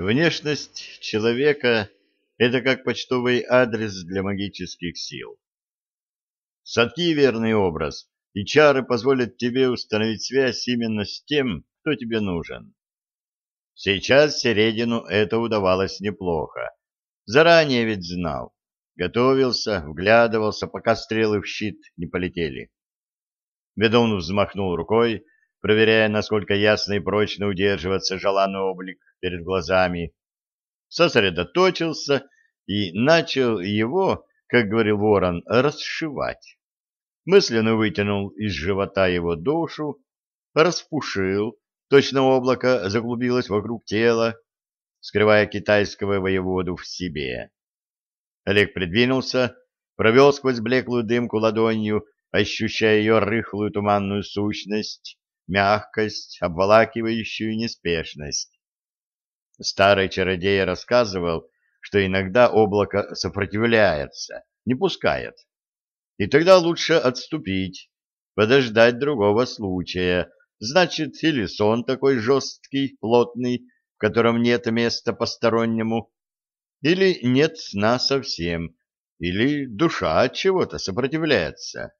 Внешность человека — это как почтовый адрес для магических сил. Сотки верный образ, и чары позволят тебе установить связь именно с тем, кто тебе нужен. Сейчас Середину это удавалось неплохо. Заранее ведь знал. Готовился, вглядывался, пока стрелы в щит не полетели. Ведун взмахнул рукой, проверяя, насколько ясно и прочно удерживается желанный облик перед глазами, сосредоточился и начал его, как говорил ворон, расшивать. Мысленно вытянул из живота его душу, распушил, точно облако заглубилось вокруг тела, скрывая китайского воеводу в себе. Олег придвинулся, провел сквозь блеклую дымку ладонью, ощущая ее рыхлую туманную сущность, мягкость, обволакивающую неспешность. Старый чародей рассказывал, что иногда облако сопротивляется, не пускает. И тогда лучше отступить, подождать другого случая. Значит, или сон такой жесткий, плотный, в котором нет места постороннему, или нет сна совсем, или душа от чего-то сопротивляется.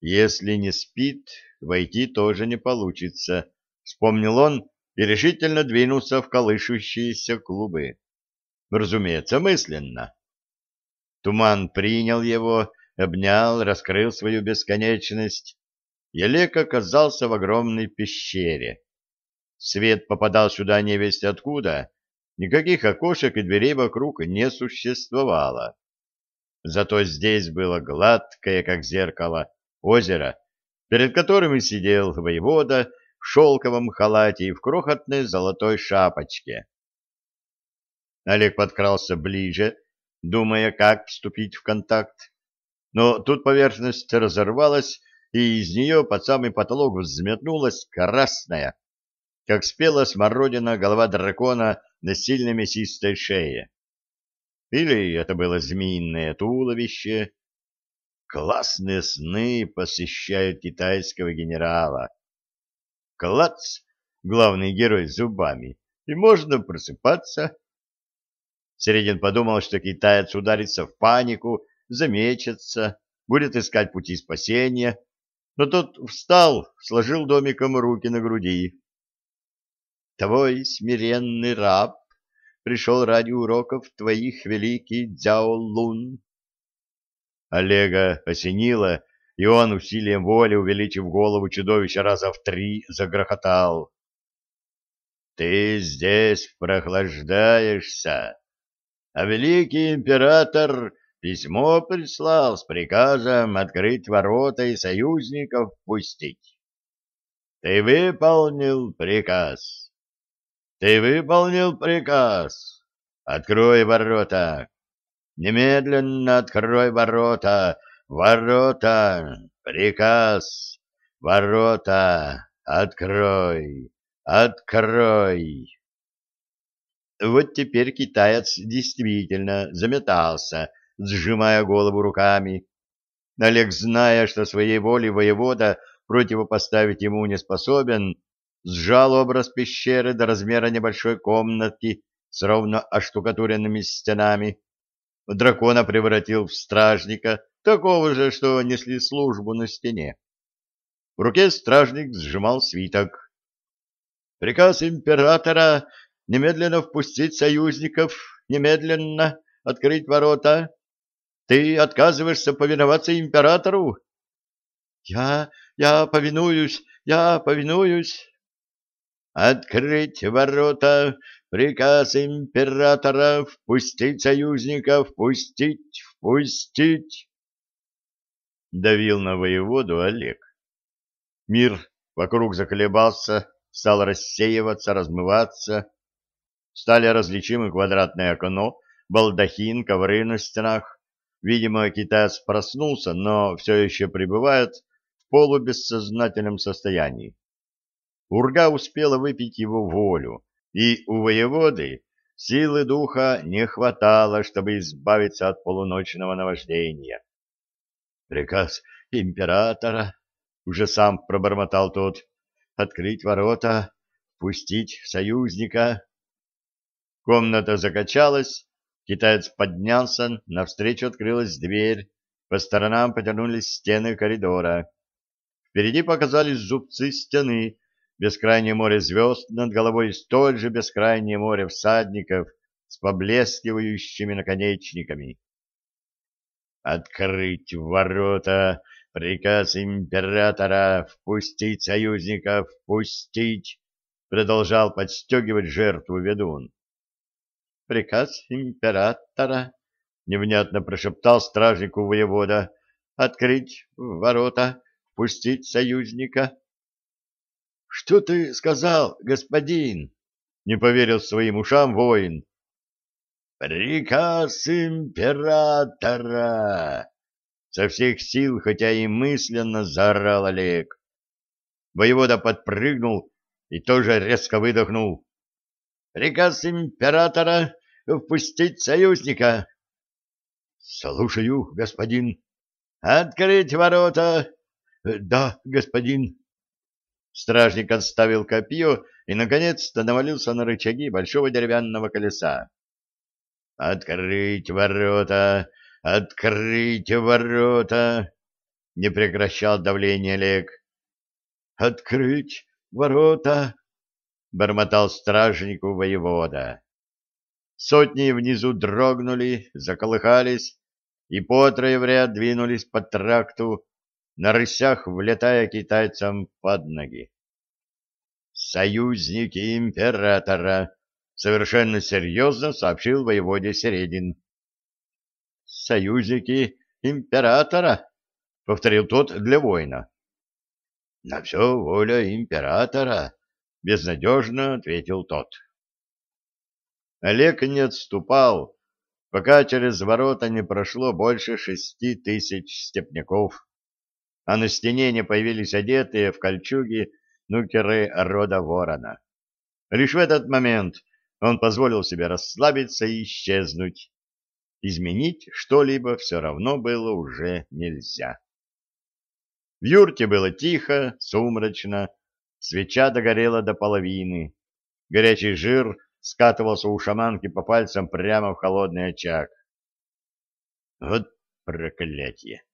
Если не спит, войти тоже не получится, вспомнил он и решительно двинулся в колышущиеся клубы. Разумеется, мысленно. Туман принял его, обнял, раскрыл свою бесконечность, Олег оказался в огромной пещере. Свет попадал сюда невесть откуда, никаких окошек и дверей вокруг не существовало. Зато здесь было гладкое, как зеркало, озеро, перед которым и сидел воевода в шелковом халате и в крохотной золотой шапочке. Олег подкрался ближе, думая, как вступить в контакт. Но тут поверхность разорвалась, и из нее под самый потолок взметнулась красная, как спела смородина голова дракона на сильно мясистой шее. Или это было змеиное туловище. Классные сны посещают китайского генерала. Клац, главный герой зубами, и можно просыпаться. Середин подумал, что китаец ударится в панику, замечется, будет искать пути спасения, но тот встал, сложил домиком руки на груди. «Твой смиренный раб пришел ради уроков твоих, великий Дзяо Лун». Олега осенило, и он усилием воли, увеличив голову чудовища раза в три, загрохотал. «Ты здесь прохлаждаешься, а великий император письмо прислал с приказом открыть ворота и союзников пустить. Ты выполнил приказ. Ты выполнил приказ. Открой ворота. Немедленно открой ворота Ворота! Приказ! Ворота! Открой! Открой! Вот теперь китаец действительно заметался, сжимая голову руками. Олег, зная, что своей волей воевода противопоставить ему не способен, сжал образ пещеры до размера небольшой комнатки с ровно оштукатуренными стенами. Дракона превратил в стражника, такого же, что несли службу на стене. В руке стражник сжимал свиток. Приказ императора немедленно впустить союзников, немедленно открыть ворота. Ты отказываешься повиноваться императору? Я, я повинуюсь, я повинуюсь. Открыть ворота, приказ императора, впустить союзников, впустить, впустить давил на воеводу Олег. Мир вокруг заколебался, стал рассеиваться, размываться. Стали различимы квадратное окно, балдахин, ковры на стенах. Видимо, китаец проснулся, но все еще пребывает в полубессознательном состоянии. Урга успела выпить его волю, и у воеводы силы духа не хватало, чтобы избавиться от полуночного наваждения. Приказ императора, уже сам пробормотал тот, открыть ворота, пустить союзника. Комната закачалась, китаец поднялся, навстречу открылась дверь, по сторонам потянулись стены коридора. Впереди показались зубцы стены, бескрайнее море звезд над головой и столь же бескрайнее море всадников с поблескивающими наконечниками. «Открыть ворота! Приказ императора! Впустить союзников! Впустить!» Продолжал подстегивать жертву ведун. «Приказ императора!» — невнятно прошептал стражнику воевода. «Открыть ворота! Впустить союзника!» Что ты сказал, господин? Не поверил своим ушам воин. Приказ императора! Со всех сил, хотя и мысленно, заорал Олег. Воевода подпрыгнул и тоже резко выдохнул. Приказ императора впустить союзника. Слушаю, господин. Открыть ворота. Да, господин. Стражник отставил копье и, наконец-то, навалился на рычаги большого деревянного колеса. «Открыть ворота! Открыть ворота!» — не прекращал давление Олег. «Открыть ворота!» — бормотал стражнику воевода. Сотни внизу дрогнули, заколыхались, и потрое в ряд двинулись по тракту, на рысях влетая китайцам под ноги. «Союзники императора!» — совершенно серьезно сообщил воеводе Середин. «Союзники императора?» — повторил тот для воина. «На все воля императора!» — безнадежно ответил тот. Олег не отступал, пока через ворота не прошло больше шести тысяч степняков а на стене не появились одетые в кольчуги нукеры рода ворона. Лишь в этот момент он позволил себе расслабиться и исчезнуть. Изменить что-либо все равно было уже нельзя. В юрте было тихо, сумрачно, свеча догорела до половины. Горячий жир скатывался у шаманки по пальцам прямо в холодный очаг. Вот проклятие!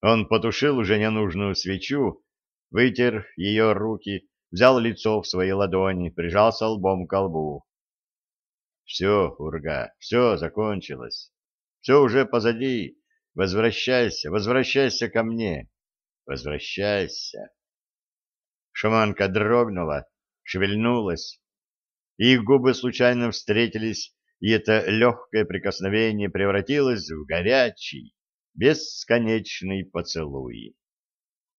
Он потушил уже ненужную свечу, вытер ее руки, взял лицо в свои ладони, прижался лбом к лбу. Все, Урга, все закончилось. Все уже позади. Возвращайся, возвращайся ко мне. Возвращайся. Шаманка дрогнула, шевельнулась. Их губы случайно встретились, и это легкое прикосновение превратилось в горячий, бесконечный поцелуй.